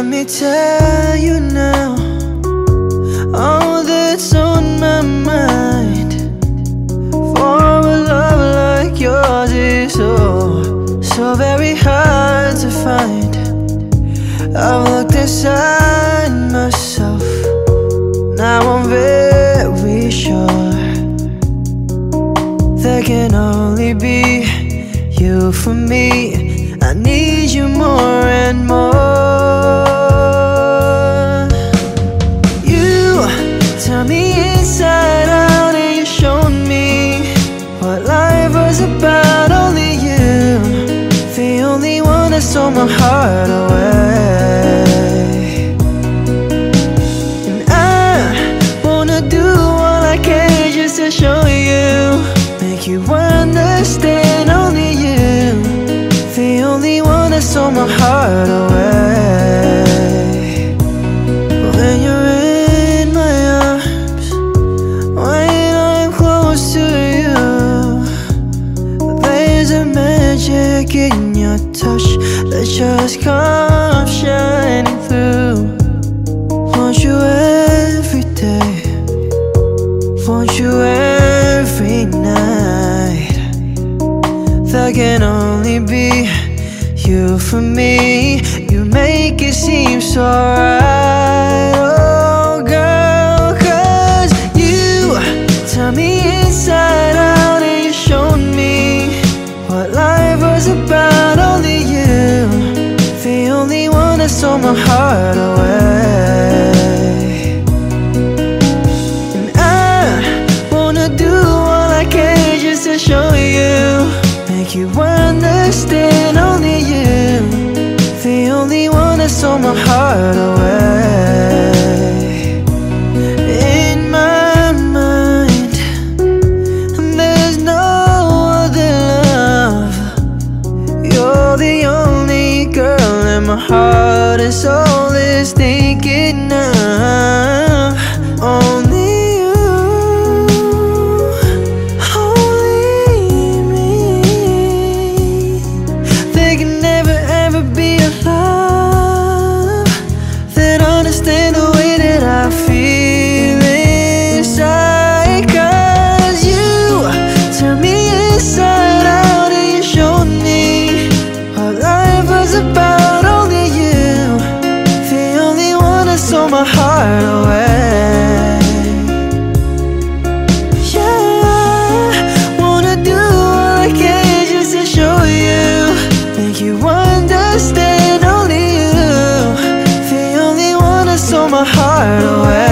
tell you now all that's on my mind. For a love like yours is so, so very hard to find. I've looked inside myself, now I'm very sure there can only be you for me. I need you more and more. What life was about. Only you, the only one that stole my heart away. And I wanna do all I can just to show you, make you understand. Only you, the only one that stole my heart away. In your touch that just comes shining through. Want you every day, want you every night. That can only be you for me. You make it seem so right, oh girl. Cause you turn me inside stole my heart away. And I wanna do all I can just to show you, make you understand. Only you, the only one that stole my heart away. Soul is my heart away.